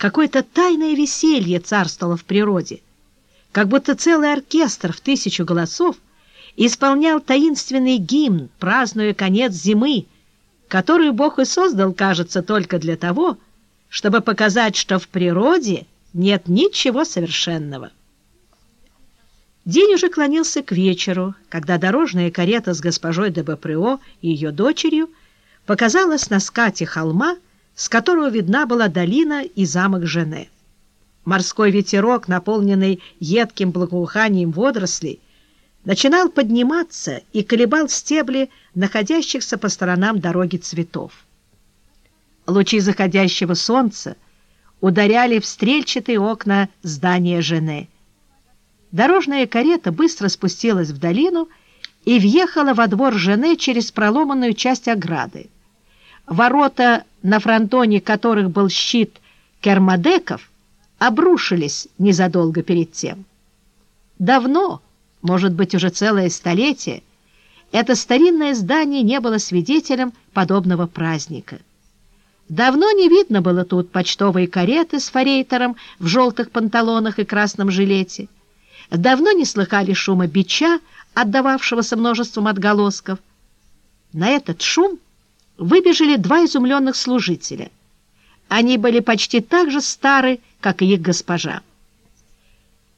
Какое-то тайное веселье царствовало в природе, как будто целый оркестр в тысячу голосов исполнял таинственный гимн, празднуя конец зимы, которую Бог и создал, кажется, только для того, чтобы показать, что в природе нет ничего совершенного. День уже клонился к вечеру, когда дорожная карета с госпожой де Бапрео и ее дочерью показалась на скате холма, с которого видна была долина и замок Жене. Морской ветерок, наполненный едким благоуханием водорослей, начинал подниматься и колебал стебли находящихся по сторонам дороги цветов. Лучи заходящего солнца ударяли в стрельчатые окна здания Жене. Дорожная карета быстро спустилась в долину и въехала во двор Жене через проломанную часть ограды. Ворота, на фронтоне которых был щит кермадеков, обрушились незадолго перед тем. Давно, может быть, уже целое столетие, это старинное здание не было свидетелем подобного праздника. Давно не видно было тут почтовые кареты с форейтером в желтых панталонах и красном жилете. Давно не слыхали шума бича, отдававшегося множеством отголосков. На этот шум выбежали два изумленных служителя. Они были почти так же стары, как и их госпожа.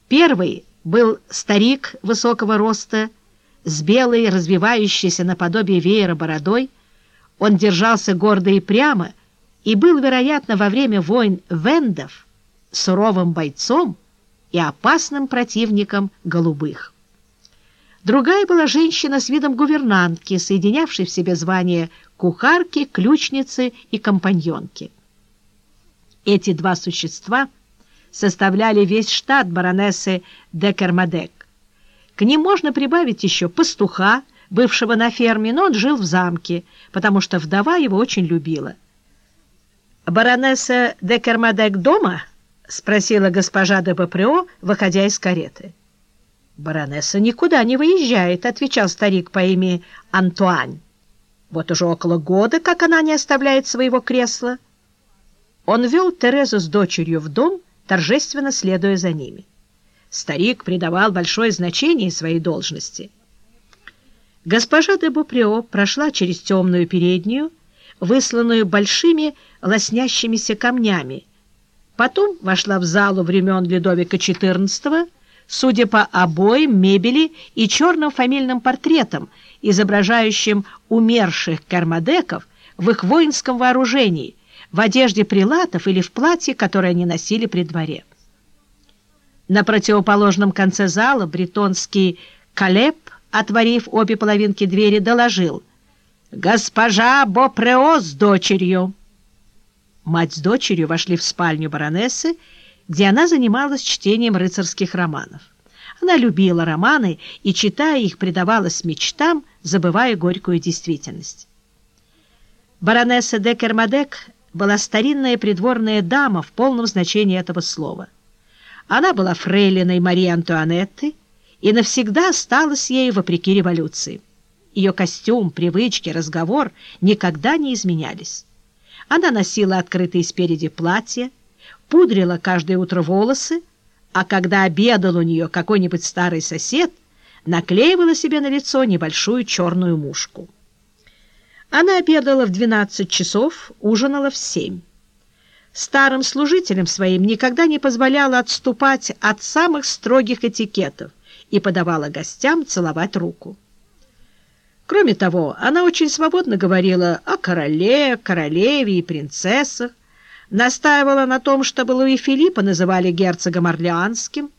Первый был старик высокого роста, с белой, развивающейся наподобие веера бородой. Он держался гордо и прямо и был, вероятно, во время войн вендов суровым бойцом и опасным противником голубых. Другая была женщина с видом гувернантки, соединявшей в себе звания кухарки, ключницы и компаньонки. Эти два существа составляли весь штат баронессы де Кермадек. К ним можно прибавить еще пастуха, бывшего на ферме, но он жил в замке, потому что вдова его очень любила. «Баронесса де Кермадек дома?» — спросила госпожа де Папрео, выходя из кареты. «Баронесса никуда не выезжает», — отвечал старик по имени Антуань. «Вот уже около года, как она не оставляет своего кресла». Он вел Терезу с дочерью в дом, торжественно следуя за ними. Старик придавал большое значение своей должности. Госпожа де Бупрео прошла через темную переднюю, высланную большими лоснящимися камнями. Потом вошла в залу времен Людовика XIV, судя по обоим, мебели и черным фамильным портретам, изображающим умерших кармадеков в их воинском вооружении, в одежде прилатов или в платье, которое они носили при дворе. На противоположном конце зала бретонский Калеб, отворив обе половинки двери, доложил «Госпожа Бопрео с дочерью!» Мать с дочерью вошли в спальню баронессы, где она занималась чтением рыцарских романов. Она любила романы и, читая их, предавалась мечтам, забывая горькую действительность. Баронесса де Кермадек была старинная придворная дама в полном значении этого слова. Она была фрейлиной Марии Антуанетты и навсегда осталась ею вопреки революции. Ее костюм, привычки, разговор никогда не изменялись. Она носила открытые спереди платья, пудрила каждое утро волосы, а когда обедал у нее какой-нибудь старый сосед, наклеивала себе на лицо небольшую черную мушку. Она обедала в 12 часов, ужинала в 7. Старым служителям своим никогда не позволяла отступать от самых строгих этикетов и подавала гостям целовать руку. Кроме того, она очень свободно говорила о короле, королеве и принцессах, настаивала на том, чтобы Луи Филиппа называли герцогом Орлеанским,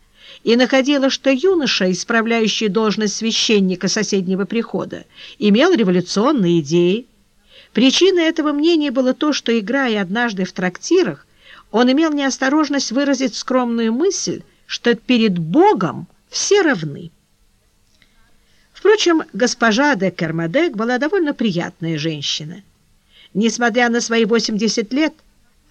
и находила, что юноша, исправляющий должность священника соседнего прихода, имел революционные идеи. Причиной этого мнения было то, что, играя однажды в трактирах, он имел неосторожность выразить скромную мысль, что перед Богом все равны. Впрочем, госпожа де Кермадек была довольно приятная женщина. Несмотря на свои 80 лет,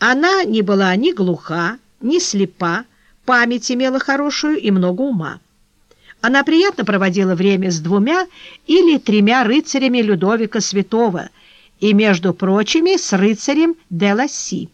она не была ни глуха, ни слепа, память имела хорошую и много ума. Она приятно проводила время с двумя или тремя рыцарями Людовика Святого и, между прочими, с рыцарем де Ласси.